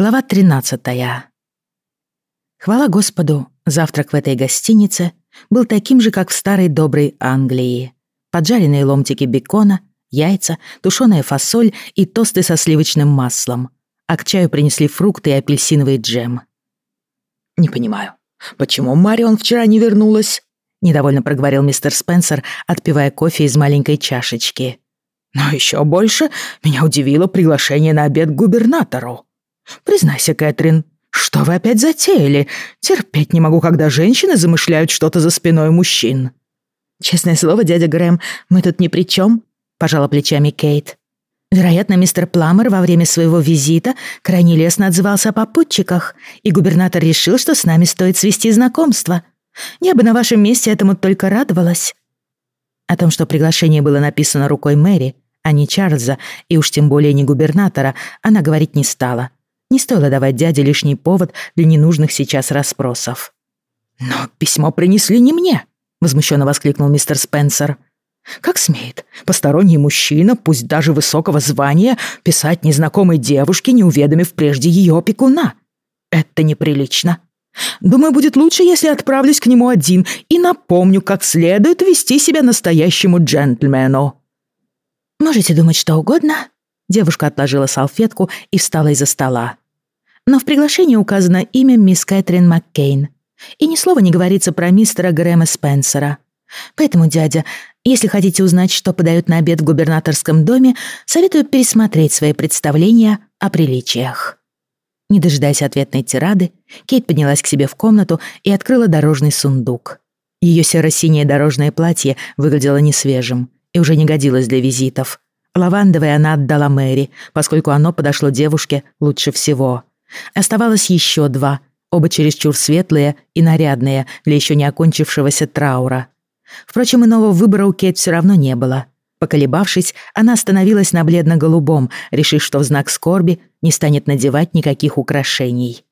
Глава 13. Хвала Господу, завтрак в этой гостинице был таким же, как в старой доброй Англии. Поджаренные ломтики бекона, яйца, тушеная фасоль и тосты со сливочным маслом. А к чаю принесли фрукты и апельсиновый джем. «Не понимаю, почему Марион вчера не вернулась?» Недовольно проговорил мистер Спенсер, отпивая кофе из маленькой чашечки. «Но еще больше меня удивило приглашение на обед к губернатору. Признайся, Кэтрин, что вы опять затеяли? Терпеть не могу, когда женщины замышляют что-то за спиной мужчин». «Честное слово, дядя Грэм, мы тут ни при чем», — пожала плечами Кейт. Вероятно, мистер Пламер во время своего визита крайне лестно отзывался о попутчиках, и губернатор решил, что с нами стоит свести знакомство. Я бы на вашем месте этому только радовалась. О том, что приглашение было написано рукой Мэри, а не Чарльза, и уж тем более не губернатора, она говорить не стала. Не стоило давать дяде лишний повод для ненужных сейчас расспросов. «Но письмо принесли не мне», — возмущенно воскликнул мистер Спенсер. «Как смеет посторонний мужчина, пусть даже высокого звания, писать незнакомой девушке, не уведомив прежде ее опекуна? Это неприлично. Думаю, будет лучше, если отправлюсь к нему один и напомню, как следует вести себя настоящему джентльмену». «Можете думать что угодно». Девушка отложила салфетку и встала из-за стола но в приглашении указано имя мисс Кэтрин Маккейн. И ни слова не говорится про мистера Грэма Спенсера. Поэтому, дядя, если хотите узнать, что подают на обед в губернаторском доме, советую пересмотреть свои представления о приличиях». Не дожидаясь ответной тирады, Кейт поднялась к себе в комнату и открыла дорожный сундук. Ее серо-синее дорожное платье выглядело несвежим и уже не годилось для визитов. Лавандовое она отдала Мэри, поскольку оно подошло девушке лучше всего. Оставалось еще два, оба чересчур светлые и нарядные для еще не окончившегося траура. Впрочем, иного выбора у Кейт все равно не было. Поколебавшись, она остановилась на бледно-голубом, решив, что в знак скорби не станет надевать никаких украшений.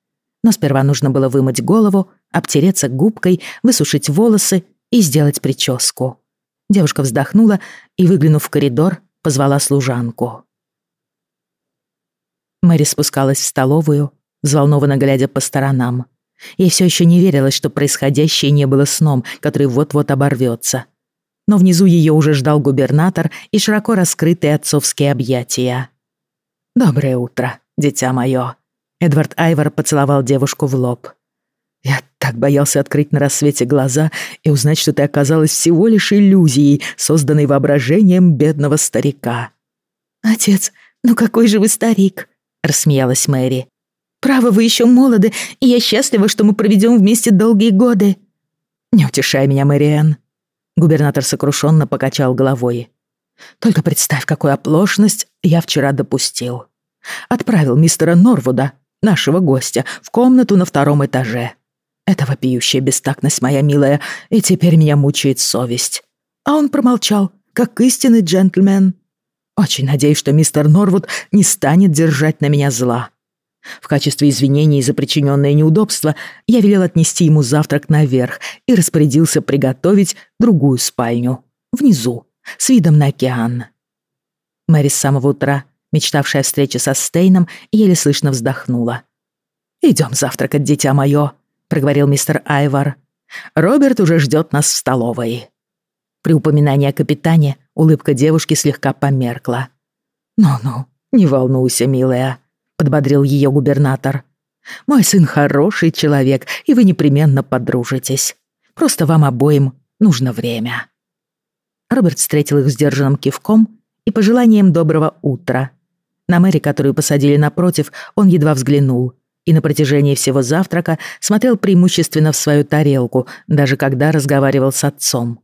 Но сперва нужно было вымыть голову, обтереться губкой, высушить волосы и сделать прическу. Девушка вздохнула и, выглянув в коридор, позвала служанку. Мэри спускалась в столовую, взволнованно глядя по сторонам. Ей все еще не верилось, что происходящее не было сном, который вот-вот оборвется. Но внизу ее уже ждал губернатор и широко раскрытые отцовские объятия. «Доброе утро, дитя мое!» Эдвард Айвор поцеловал девушку в лоб. «Я так боялся открыть на рассвете глаза и узнать, что ты оказалась всего лишь иллюзией, созданной воображением бедного старика». «Отец, ну какой же вы старик!» — рассмеялась Мэри. «Право, вы еще молоды, и я счастлива, что мы проведем вместе долгие годы». «Не утешай меня, Мэриэн». Губернатор сокрушенно покачал головой. «Только представь, какую оплошность я вчера допустил. Отправил мистера Норвуда, нашего гостя, в комнату на втором этаже. Это вопиющая бестактность, моя милая, и теперь меня мучает совесть. А он промолчал, как истинный джентльмен. Очень надеюсь, что мистер Норвуд не станет держать на меня зла. В качестве извинений за причиненное неудобство я велел отнести ему завтрак наверх и распорядился приготовить другую спальню, внизу, с видом на океан. Мэри с самого утра, мечтавшая о встрече со Стейном, еле слышно вздохнула. «Идем завтракать, дитя мое», — проговорил мистер Айвар. «Роберт уже ждет нас в столовой». При упоминании о капитане улыбка девушки слегка померкла. «Ну-ну, не волнуйся, милая», — подбодрил ее губернатор. «Мой сын хороший человек, и вы непременно подружитесь. Просто вам обоим нужно время». Роберт встретил их сдержанным кивком и пожеланием доброго утра. На Мэри, которую посадили напротив, он едва взглянул и на протяжении всего завтрака смотрел преимущественно в свою тарелку, даже когда разговаривал с отцом.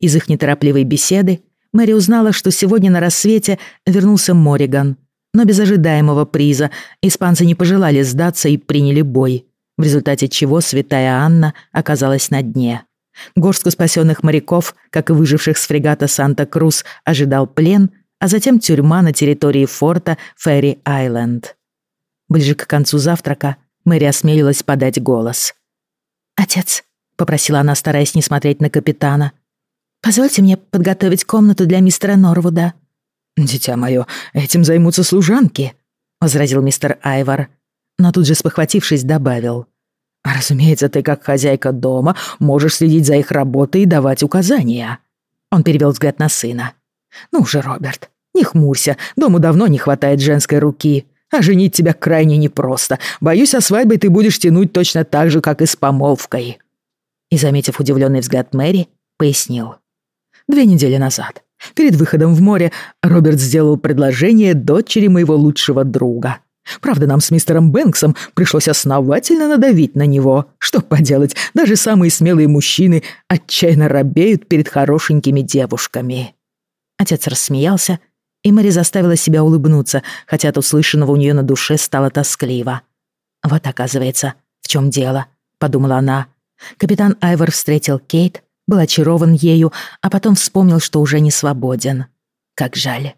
Из их неторопливой беседы Мэри узнала, что сегодня на рассвете вернулся Мориган. Но без ожидаемого приза испанцы не пожелали сдаться и приняли бой, в результате чего святая Анна оказалась на дне. Горстку спасенных моряков, как и выживших с фрегата Санта-Крус, ожидал плен, а затем тюрьма на территории форта Ферри-Айленд. Ближе к концу завтрака Мэри осмелилась подать голос. «Отец», — попросила она, стараясь не смотреть на капитана, Позвольте мне подготовить комнату для мистера Норвуда». «Дитя мое, этим займутся служанки», — возразил мистер Айвар. но тут же спохватившись добавил. «Разумеется, ты как хозяйка дома можешь следить за их работой и давать указания». Он перевел взгляд на сына. «Ну же, Роберт, не хмурься, дому давно не хватает женской руки, а женить тебя крайне непросто. Боюсь, со свадьбой ты будешь тянуть точно так же, как и с помолвкой». И, заметив удивленный взгляд Мэри, пояснил. «Две недели назад, перед выходом в море, Роберт сделал предложение дочери моего лучшего друга». Правда, нам с мистером Бэнксом пришлось основательно надавить на него. Что поделать, даже самые смелые мужчины отчаянно робеют перед хорошенькими девушками. Отец рассмеялся, и Мэри заставила себя улыбнуться, хотя от услышанного у нее на душе стало тоскливо. «Вот, оказывается, в чем дело», — подумала она. Капитан Айвор встретил Кейт, был очарован ею, а потом вспомнил, что уже не свободен. Как жаль.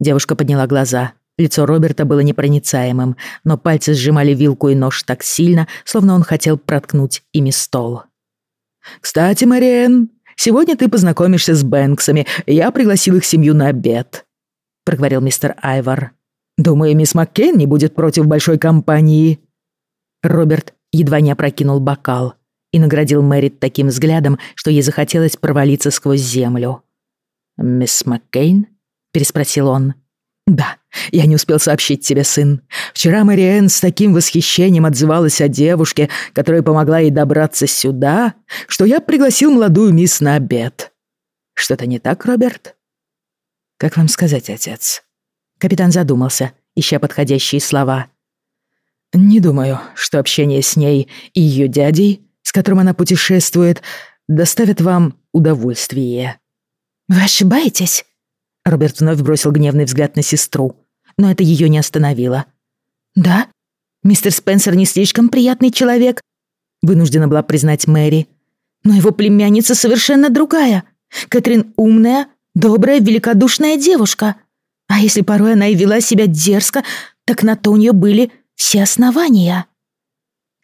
Девушка подняла глаза. Лицо Роберта было непроницаемым, но пальцы сжимали вилку и нож так сильно, словно он хотел проткнуть ими стол. «Кстати, Мариэн, сегодня ты познакомишься с Бэнксами. Я пригласил их семью на обед», — проговорил мистер Айвор. «Думаю, мисс Маккейн не будет против большой компании». Роберт едва не опрокинул бокал и наградил Мэрит таким взглядом, что ей захотелось провалиться сквозь землю. «Мисс Маккейн?» — переспросил он. «Да, я не успел сообщить тебе, сын. Вчера Мэриэн с таким восхищением отзывалась о девушке, которая помогла ей добраться сюда, что я пригласил молодую мисс на обед. Что-то не так, Роберт?» «Как вам сказать, отец?» Капитан задумался, ища подходящие слова. «Не думаю, что общение с ней и ее дядей, с которым она путешествует, доставит вам удовольствие». «Вы ошибаетесь?» Роберт вновь бросил гневный взгляд на сестру, но это ее не остановило. «Да, мистер Спенсер не слишком приятный человек», вынуждена была признать Мэри. «Но его племянница совершенно другая. Кэтрин умная, добрая, великодушная девушка. А если порой она и вела себя дерзко, так на то у нее были все основания».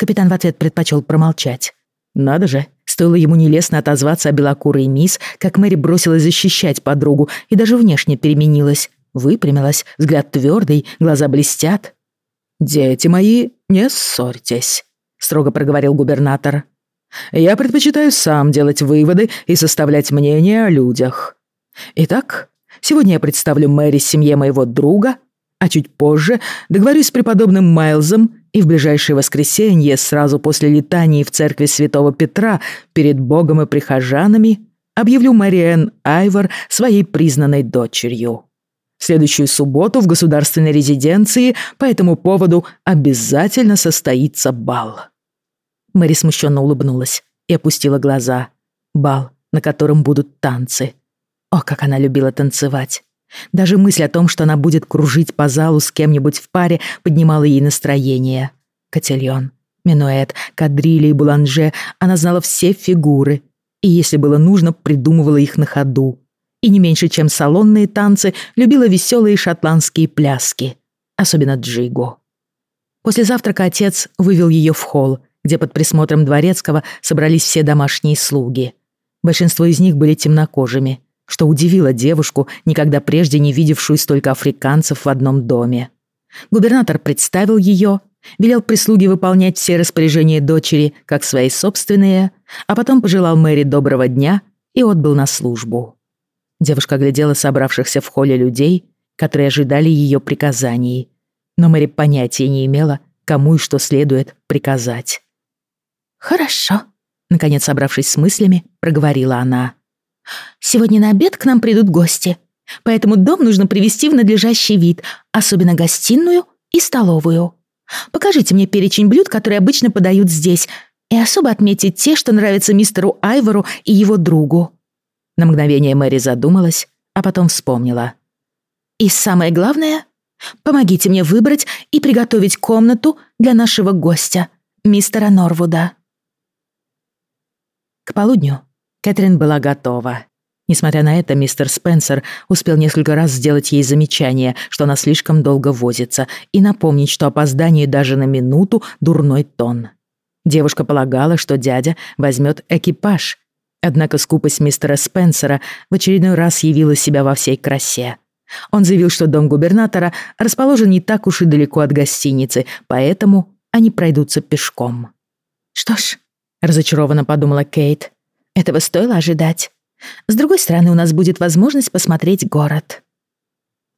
Капитан в ответ предпочел промолчать. «Надо же, Стоило ему нелестно отозваться о белокурой мисс, как Мэри бросилась защищать подругу и даже внешне переменилась. Выпрямилась, взгляд твердый, глаза блестят. «Дети мои, не ссорьтесь», — строго проговорил губернатор. «Я предпочитаю сам делать выводы и составлять мнение о людях. Итак, сегодня я представлю Мэри семье моего друга, а чуть позже договорюсь с преподобным Майлзом и в ближайшее воскресенье, сразу после летаний в церкви святого Петра, перед Богом и прихожанами, объявлю Мариэн Айвор своей признанной дочерью. В следующую субботу в государственной резиденции по этому поводу обязательно состоится бал». Мэри смущенно улыбнулась и опустила глаза. Бал, на котором будут танцы. О, как она любила танцевать. Даже мысль о том, что она будет кружить по залу с кем-нибудь в паре, поднимала ей настроение. Котельон, минуэт, кадрили и буланже, она знала все фигуры. И если было нужно, придумывала их на ходу. И не меньше, чем салонные танцы, любила веселые шотландские пляски. Особенно джигу. После завтрака отец вывел ее в холл, где под присмотром дворецкого собрались все домашние слуги. Большинство из них были темнокожими – что удивило девушку, никогда прежде не видевшую столько африканцев в одном доме. Губернатор представил ее, велел прислуге выполнять все распоряжения дочери, как свои собственные, а потом пожелал Мэри доброго дня и отбыл на службу. Девушка глядела собравшихся в холле людей, которые ожидали ее приказаний, но Мэри понятия не имела, кому и что следует приказать. «Хорошо», — наконец собравшись с мыслями, проговорила она. Сегодня на обед к нам придут гости, поэтому дом нужно привести в надлежащий вид, особенно гостиную и столовую. Покажите мне перечень блюд, которые обычно подают здесь, и особо отметьте те, что нравятся мистеру Айвору и его другу». На мгновение Мэри задумалась, а потом вспомнила. «И самое главное, помогите мне выбрать и приготовить комнату для нашего гостя, мистера Норвуда». К полудню Кэтрин была готова. Несмотря на это, мистер Спенсер успел несколько раз сделать ей замечание, что она слишком долго возится, и напомнить, что опоздание даже на минуту — дурной тон. Девушка полагала, что дядя возьмет экипаж. Однако скупость мистера Спенсера в очередной раз явила себя во всей красе. Он заявил, что дом губернатора расположен не так уж и далеко от гостиницы, поэтому они пройдутся пешком. «Что ж», — разочарованно подумала Кейт, — «этого стоило ожидать. С другой стороны, у нас будет возможность посмотреть город».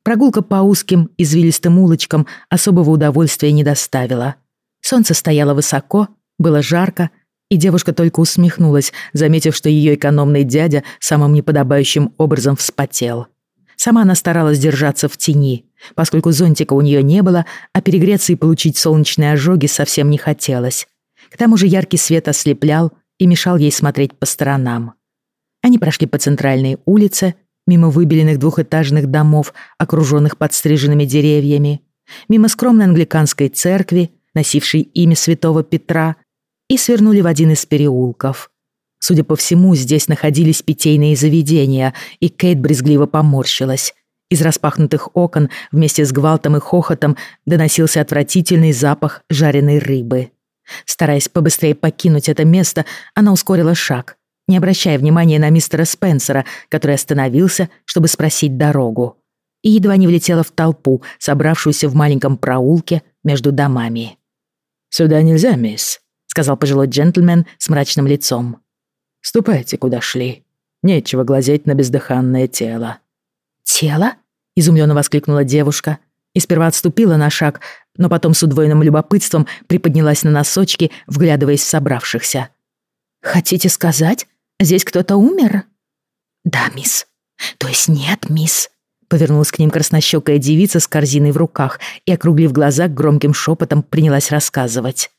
Прогулка по узким, извилистым улочкам особого удовольствия не доставила. Солнце стояло высоко, было жарко, и девушка только усмехнулась, заметив, что ее экономный дядя самым неподобающим образом вспотел. Сама она старалась держаться в тени, поскольку зонтика у нее не было, а перегреться и получить солнечные ожоги совсем не хотелось. К тому же яркий свет ослеплял и мешал ей смотреть по сторонам. Они прошли по центральной улице, мимо выбеленных двухэтажных домов, окруженных подстриженными деревьями, мимо скромной англиканской церкви, носившей имя святого Петра, и свернули в один из переулков. Судя по всему, здесь находились питейные заведения, и Кейт брезгливо поморщилась. Из распахнутых окон вместе с гвалтом и хохотом доносился отвратительный запах жареной рыбы. Стараясь побыстрее покинуть это место, она ускорила шаг, не обращая внимания на мистера Спенсера, который остановился, чтобы спросить дорогу, и едва не влетела в толпу, собравшуюся в маленьком проулке между домами. «Сюда нельзя, мисс», — сказал пожилой джентльмен с мрачным лицом. «Ступайте, куда шли. Нечего глазеть на бездыханное тело». «Тело?» — изумленно воскликнула девушка и сперва отступила на шаг, но потом с удвоенным любопытством приподнялась на носочки, вглядываясь в собравшихся. «Хотите сказать, здесь кто-то умер?» «Да, мисс. То есть нет, мисс», Повернулась к ним краснощекая девица с корзиной в руках и, округлив глаза, громким шепотом принялась рассказывать.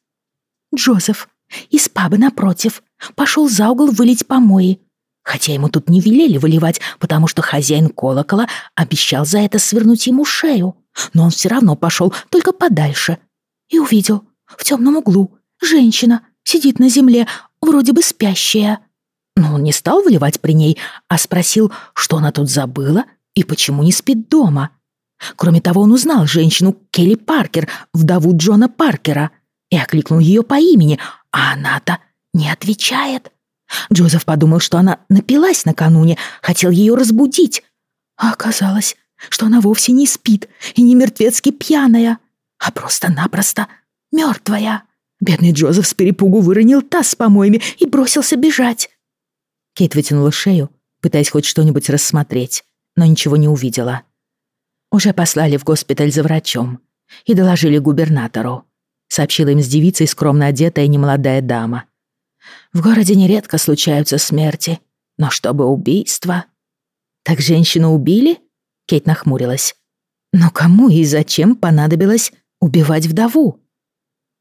«Джозеф из паба напротив пошел за угол вылить помои. Хотя ему тут не велели выливать, потому что хозяин колокола обещал за это свернуть ему шею. Но он все равно пошел только подальше. И увидел в темном углу женщина сидит на земле, вроде бы спящая. Но он не стал выливать при ней, а спросил, что она тут забыла и почему не спит дома? Кроме того, он узнал женщину Келли Паркер, вдову Джона Паркера, и окликнул ее по имени, а она-то не отвечает. Джозеф подумал, что она напилась накануне, хотел ее разбудить. А оказалось, что она вовсе не спит и не мертвецки пьяная, а просто-напросто мертвая. Бедный Джозеф с перепугу выронил таз с помоями и бросился бежать. Кейт вытянула шею, пытаясь хоть что-нибудь рассмотреть но ничего не увидела. Уже послали в госпиталь за врачом и доложили губернатору. Сообщила им с девицей скромно одетая немолодая дама. В городе нередко случаются смерти, но чтобы убийство... Так женщину убили? Кейт нахмурилась. Но кому и зачем понадобилось убивать вдову?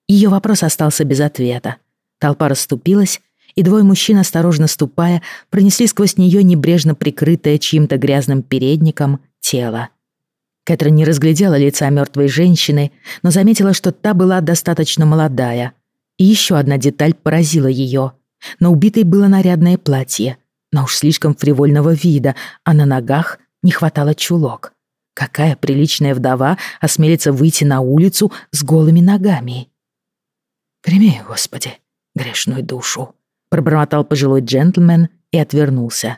Ее вопрос остался без ответа. Толпа расступилась, и двое мужчин, осторожно ступая, пронесли сквозь нее небрежно прикрытое чьим-то грязным передником тело. Кэтрин не разглядела лица мертвой женщины, но заметила, что та была достаточно молодая. И еще одна деталь поразила ее. На убитой было нарядное платье, но уж слишком фривольного вида, а на ногах не хватало чулок. Какая приличная вдова осмелится выйти на улицу с голыми ногами? «Прими, Господи, грешную душу», пробормотал пожилой джентльмен и отвернулся.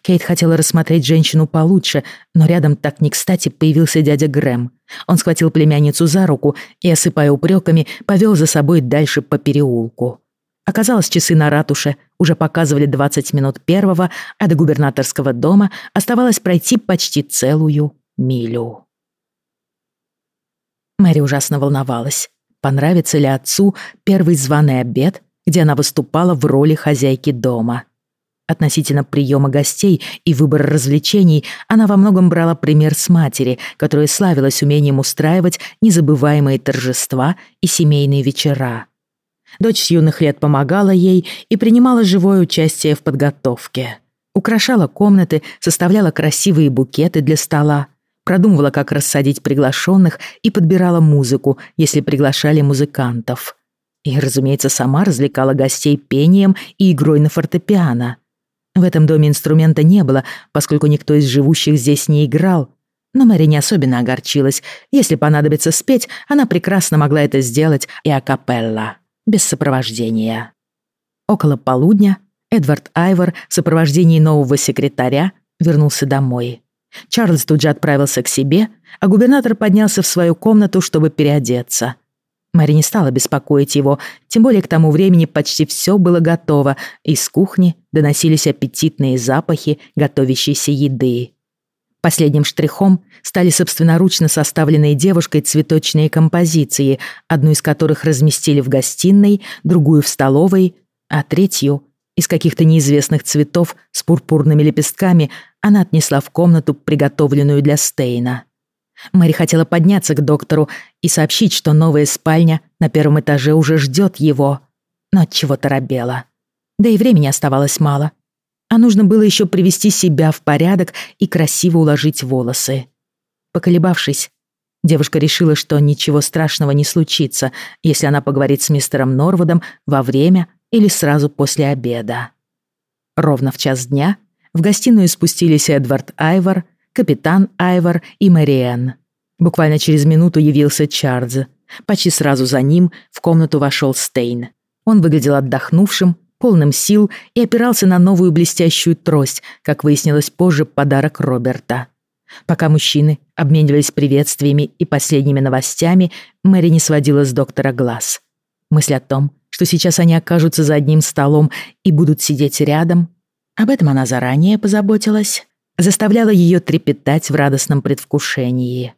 Кейт хотела рассмотреть женщину получше, но рядом так не кстати появился дядя Грэм. Он схватил племянницу за руку и, осыпая упреками, повел за собой дальше по переулку. Оказалось, часы на ратуше уже показывали 20 минут первого, а до губернаторского дома оставалось пройти почти целую милю. Мэри ужасно волновалась. Понравится ли отцу первый званый обед где она выступала в роли хозяйки дома. Относительно приема гостей и выбора развлечений она во многом брала пример с матери, которая славилась умением устраивать незабываемые торжества и семейные вечера. Дочь с юных лет помогала ей и принимала живое участие в подготовке. Украшала комнаты, составляла красивые букеты для стола, продумывала, как рассадить приглашенных и подбирала музыку, если приглашали музыкантов. И, разумеется, сама развлекала гостей пением и игрой на фортепиано. В этом доме инструмента не было, поскольку никто из живущих здесь не играл. Но Мэри не особенно огорчилась. Если понадобится спеть, она прекрасно могла это сделать и акапелла, без сопровождения. Около полудня Эдвард Айвор в сопровождении нового секретаря вернулся домой. Чарльз тут же отправился к себе, а губернатор поднялся в свою комнату, чтобы переодеться. Мэри не стала беспокоить его, тем более к тому времени почти все было готово, из кухни доносились аппетитные запахи готовящейся еды. Последним штрихом стали собственноручно составленные девушкой цветочные композиции, одну из которых разместили в гостиной, другую в столовой, а третью из каких-то неизвестных цветов с пурпурными лепестками она отнесла в комнату, приготовленную для Стейна. Мэри хотела подняться к доктору и сообщить, что новая спальня на первом этаже уже ждет его, но от чего торопела. Да и времени оставалось мало, а нужно было еще привести себя в порядок и красиво уложить волосы. Поколебавшись, девушка решила, что ничего страшного не случится, если она поговорит с мистером Норвудом во время или сразу после обеда. Ровно в час дня в гостиную спустились Эдвард Айвор, капитан Айвор и Мэриэн. Буквально через минуту явился Чарльз. Почти сразу за ним в комнату вошел Стейн. Он выглядел отдохнувшим, полным сил и опирался на новую блестящую трость, как выяснилось позже, подарок Роберта. Пока мужчины обменивались приветствиями и последними новостями, Мэри не сводила с доктора глаз. Мысль о том, что сейчас они окажутся за одним столом и будут сидеть рядом, об этом она заранее позаботилась, заставляла ее трепетать в радостном предвкушении.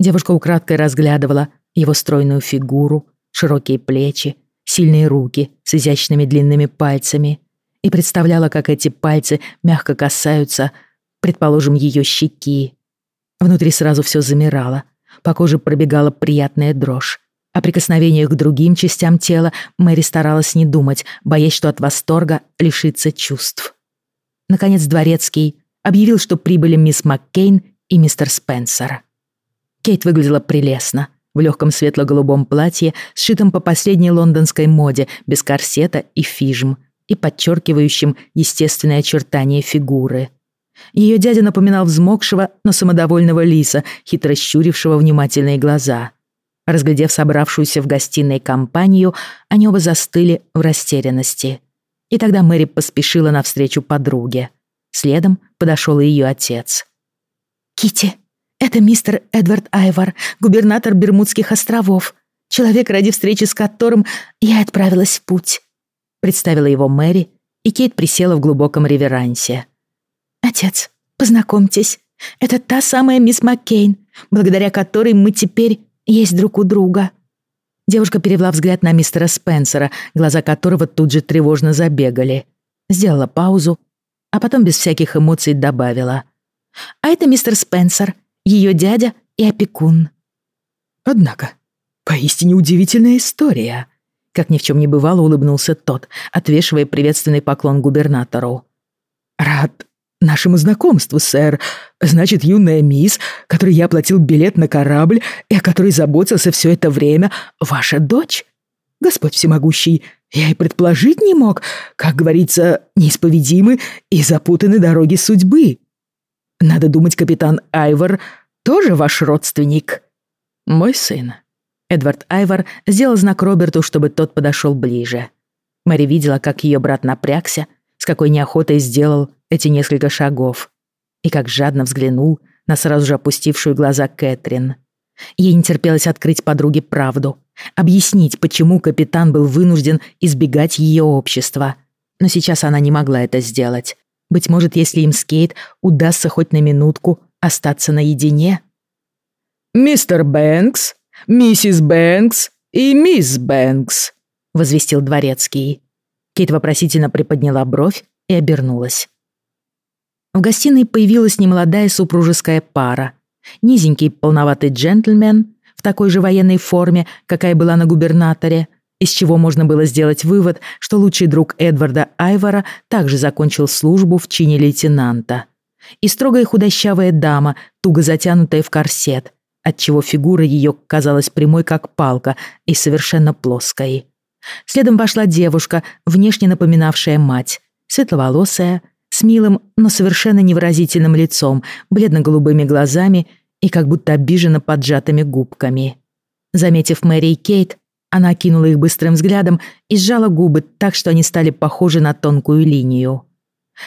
Девушка украдкой разглядывала его стройную фигуру, широкие плечи, сильные руки с изящными длинными пальцами и представляла, как эти пальцы мягко касаются, предположим, ее щеки. Внутри сразу все замирало, по коже пробегала приятная дрожь. О прикосновениях к другим частям тела Мэри старалась не думать, боясь, что от восторга лишится чувств. Наконец Дворецкий объявил, что прибыли мисс Маккейн и мистер Спенсер. Кейт выглядела прелестно, в легком светло-голубом платье, сшитом по последней лондонской моде, без корсета и фижм, и подчеркивающим естественные очертания фигуры. Ее дядя напоминал взмокшего, но самодовольного лиса, хитро щурившего внимательные глаза. Разглядев собравшуюся в гостиной компанию, они оба застыли в растерянности. И тогда Мэри поспешила навстречу подруге. Следом подошел и ее отец. Кити, это мистер Эдвард Айвар, губернатор Бермудских островов, человек, ради встречи с которым я отправилась в путь», — представила его Мэри, и Кейт присела в глубоком реверансе. «Отец, познакомьтесь, это та самая мисс Маккейн, благодаря которой мы теперь есть друг у друга». Девушка перевела взгляд на мистера Спенсера, глаза которого тут же тревожно забегали. Сделала паузу, а потом без всяких эмоций добавила. «А это мистер Спенсер, ее дядя и опекун. Однако, поистине удивительная история. Как ни в чем не бывало, улыбнулся тот, отвешивая приветственный поклон губернатору. Рад нашему знакомству, сэр. Значит, юная мисс, которой я оплатил билет на корабль и о которой заботился все это время, ваша дочь? Господь всемогущий, я и предположить не мог, как говорится, неисповедимы и запутаны дороги судьбы. Надо думать, капитан Айвор тоже ваш родственник. Мой сын. Эдвард Айвор сделал знак Роберту, чтобы тот подошел ближе. Мэри видела, как ее брат напрягся, с какой неохотой сделал эти несколько шагов, и как жадно взглянул на сразу же опустившую глаза Кэтрин. Ей не терпелось открыть подруге правду, объяснить, почему капитан был вынужден избегать ее общества. Но сейчас она не могла это сделать. Быть может, если им с Кейт удастся хоть на минутку остаться наедине. «Мистер Бэнкс, миссис Бэнкс и мисс Бэнкс», — возвестил дворецкий. Кейт вопросительно приподняла бровь и обернулась. В гостиной появилась немолодая супружеская пара. Низенький полноватый джентльмен в такой же военной форме, какая была на губернаторе — из чего можно было сделать вывод, что лучший друг Эдварда Айвора также закончил службу в чине лейтенанта. И строгая худощавая дама, туго затянутая в корсет, отчего фигура ее казалась прямой, как палка, и совершенно плоской. Следом вошла девушка, внешне напоминавшая мать, светловолосая, с милым, но совершенно невыразительным лицом, бледно-голубыми глазами и как будто обиженно поджатыми губками. Заметив Мэри и Кейт, она окинула их быстрым взглядом и сжала губы так, что они стали похожи на тонкую линию.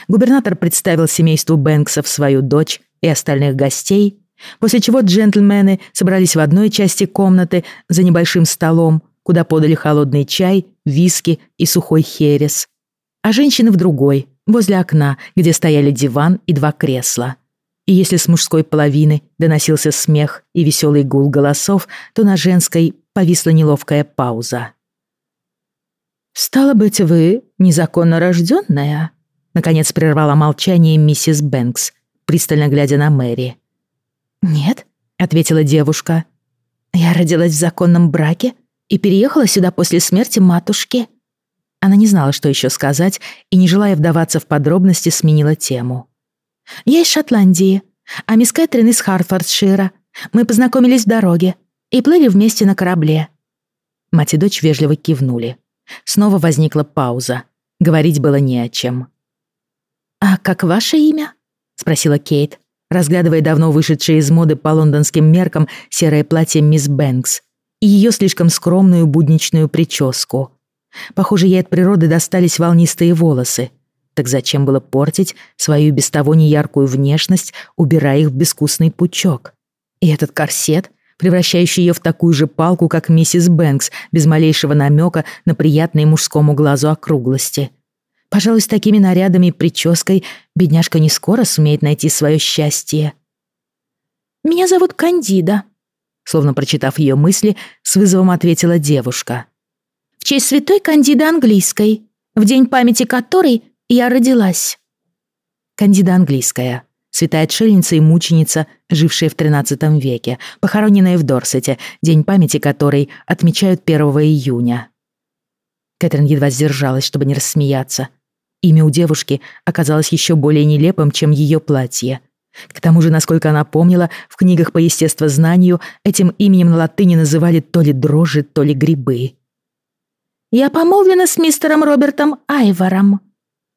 Губернатор представил семейству Бэнксов свою дочь и остальных гостей, После чего джентльмены собрались в одной части комнаты за небольшим столом, куда подали холодный чай, виски и сухой херес. А женщины в другой, возле окна, где стояли диван и два кресла. И если с мужской половины доносился смех и веселый гул голосов, то на женской повисла неловкая пауза. «Стало быть, вы незаконно рожденная?» Наконец прервала молчание миссис Бэнкс, пристально глядя на Мэри. «Нет», — ответила девушка. «Я родилась в законном браке и переехала сюда после смерти матушки». Она не знала, что еще сказать, и, не желая вдаваться в подробности, сменила тему. «Я из Шотландии, а мисс Кэтрин из Хартфордшира. Мы познакомились в дороге и плыли вместе на корабле». Мать и дочь вежливо кивнули. Снова возникла пауза. Говорить было не о чем. «А как ваше имя?» — спросила Кейт, разглядывая давно вышедшее из моды по лондонским меркам серое платье мисс Бэнкс и ее слишком скромную будничную прическу. Похоже, ей от природы достались волнистые волосы. Так зачем было портить свою без того неяркую внешность, убирая их в безвкусный пучок? И этот корсет, превращающий ее в такую же палку, как миссис Бэнкс, без малейшего намека на приятные мужскому глазу округлости. Пожалуй, с такими нарядами и прической бедняжка не скоро сумеет найти свое счастье. «Меня зовут Кандида», — словно прочитав ее мысли, с вызовом ответила девушка. «В честь святой Кандиды Английской, в день памяти которой я родилась». Кандида Английская, святая отшельница и мученица, жившая в XIII веке, похороненная в Дорсете, день памяти которой отмечают 1 июня. Кэтрин едва сдержалась, чтобы не рассмеяться. Имя у девушки оказалось еще более нелепым, чем ее платье. К тому же, насколько она помнила, в книгах по естествознанию этим именем на латыни называли то ли дрожжи, то ли грибы. «Я помолвлена с мистером Робертом Айвором»,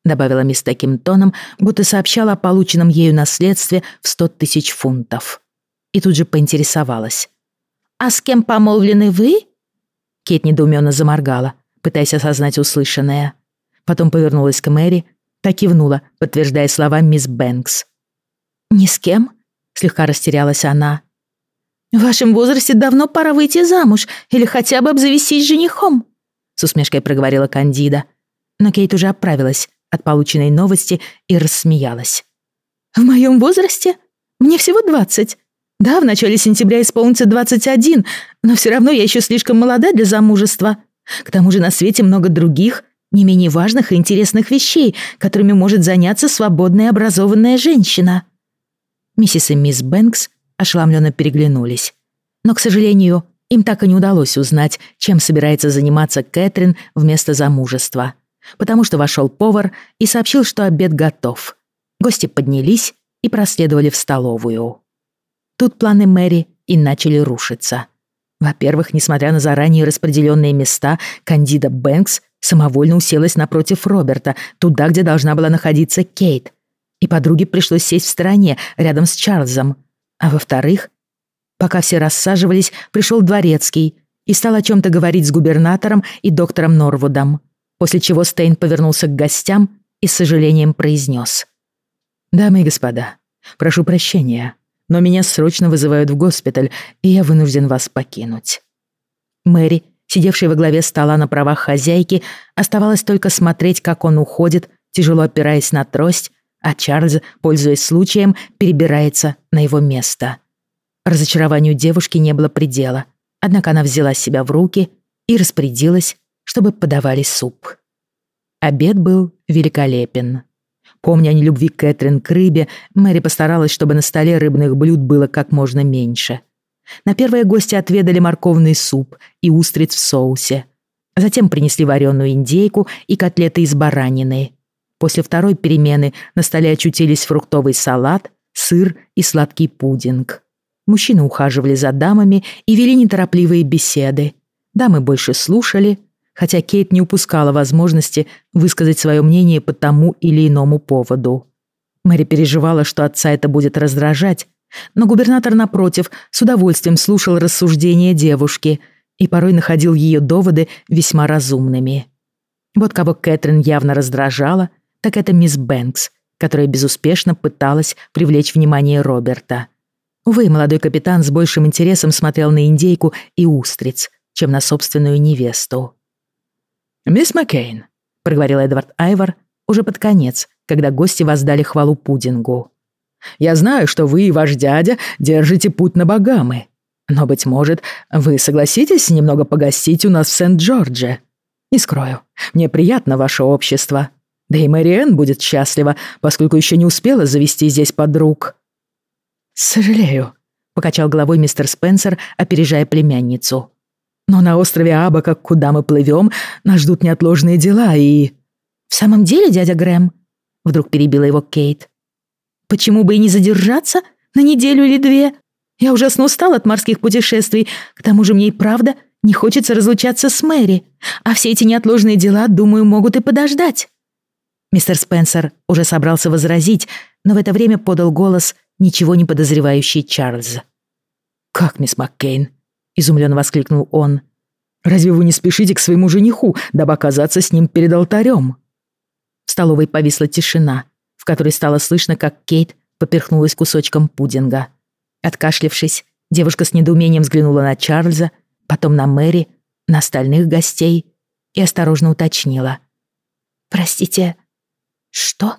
добавила мисс таким тоном, будто сообщала о полученном ею наследстве в сто тысяч фунтов. И тут же поинтересовалась. «А с кем помолвлены вы?» Кейт недоуменно заморгала, пытаясь осознать услышанное. Потом повернулась к Мэри, так кивнула, подтверждая слова мисс Бэнкс. «Ни с кем?» — слегка растерялась она. «В вашем возрасте давно пора выйти замуж или хотя бы обзавестись женихом», — с усмешкой проговорила Кандида. Но Кейт уже оправилась от полученной новости и рассмеялась. «В моем возрасте? Мне всего двадцать. Да, в начале сентября исполнится двадцать один, но все равно я еще слишком молода для замужества. К тому же на свете много других, не менее важных и интересных вещей, которыми может заняться свободная образованная женщина». Миссис и мисс Бэнкс ошеломленно переглянулись. Но, к сожалению, им так и не удалось узнать, чем собирается заниматься Кэтрин вместо замужества. Потому что вошел повар и сообщил, что обед готов. Гости поднялись и проследовали в столовую. Тут планы Мэри и начали рушиться. Во-первых, несмотря на заранее распределенные места, Кандида Бэнкс самовольно уселась напротив Роберта, туда, где должна была находиться Кейт. И подруге пришлось сесть в стороне, рядом с Чарльзом. А во-вторых, пока все рассаживались, пришел дворецкий и стал о чем-то говорить с губернатором и доктором Норвудом, после чего Стейн повернулся к гостям и с сожалением произнес. «Дамы и господа, прошу прощения, но меня срочно вызывают в госпиталь, и я вынужден вас покинуть». Мэри, сидевшая во главе стола на правах хозяйки, оставалось только смотреть, как он уходит, тяжело опираясь на трость, а Чарльз, пользуясь случаем, перебирается на его место. Разочарованию девушки не было предела, однако она взяла себя в руки и распорядилась, чтобы подавали суп. Обед был великолепен. Помня о нелюбви Кэтрин к рыбе, Мэри постаралась, чтобы на столе рыбных блюд было как можно меньше. На первое гости отведали морковный суп и устриц в соусе. Затем принесли вареную индейку и котлеты из баранины. После второй перемены на столе очутились фруктовый салат, сыр и сладкий пудинг. Мужчины ухаживали за дамами и вели неторопливые беседы. Дамы больше слушали, хотя Кейт не упускала возможности высказать свое мнение по тому или иному поводу. Мэри переживала, что отца это будет раздражать, но губернатор, напротив, с удовольствием слушал рассуждения девушки и порой находил ее доводы весьма разумными. Вот кого Кэтрин явно раздражала, так это мисс Бэнкс, которая безуспешно пыталась привлечь внимание Роберта. Увы, молодой капитан с большим интересом смотрел на индейку и устриц, чем на собственную невесту. «Мисс Маккейн», — проговорил Эдвард Айвор уже под конец, когда гости воздали хвалу пудингу. «Я знаю, что вы и ваш дядя держите путь на Багамы. Но, быть может, вы согласитесь немного погостить у нас в Сент-Джордже? Не скрою, мне приятно ваше общество. Да и Мэриэн будет счастлива, поскольку еще не успела завести здесь подруг». «Сожалею», — покачал головой мистер Спенсер, опережая племянницу. «Но на острове Абака, куда мы плывем, нас ждут неотложные дела и...» «В самом деле, дядя Грэм?» — вдруг перебила его Кейт. «Почему бы и не задержаться на неделю или две? Я ужасно устал от морских путешествий, к тому же мне и правда не хочется разлучаться с Мэри, а все эти неотложные дела, думаю, могут и подождать». Мистер Спенсер уже собрался возразить, но в это время подал голос ничего не подозревающий Чарльз. «Как, мисс Маккейн?» — изумленно воскликнул он. «Разве вы не спешите к своему жениху, дабы оказаться с ним перед алтарем?» В столовой повисла тишина, в которой стало слышно, как Кейт поперхнулась кусочком пудинга. Откашлившись, девушка с недоумением взглянула на Чарльза, потом на Мэри, на остальных гостей и осторожно уточнила. «Простите, что?»